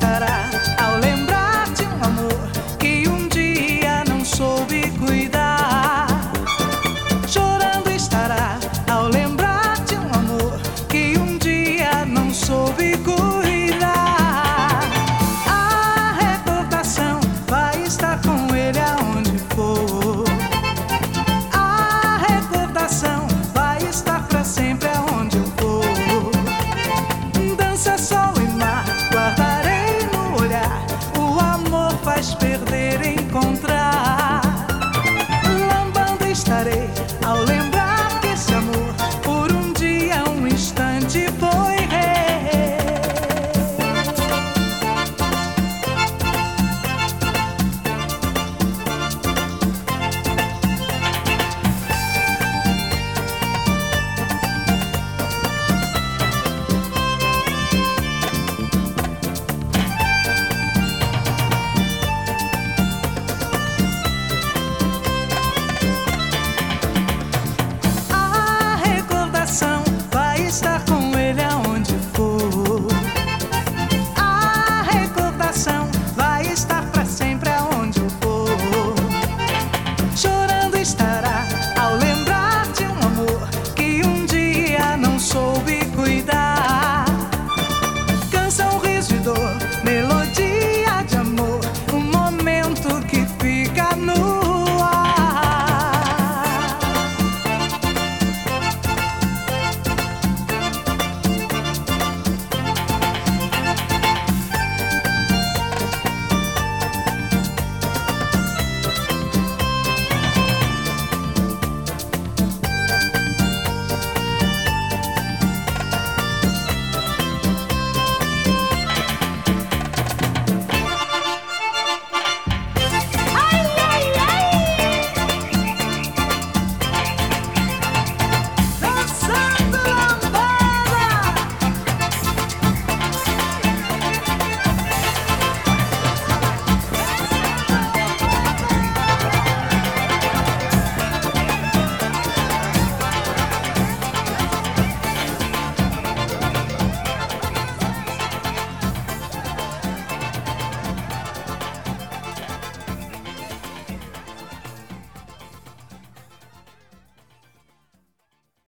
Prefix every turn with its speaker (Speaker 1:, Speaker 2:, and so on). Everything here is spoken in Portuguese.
Speaker 1: estará ao lembrar.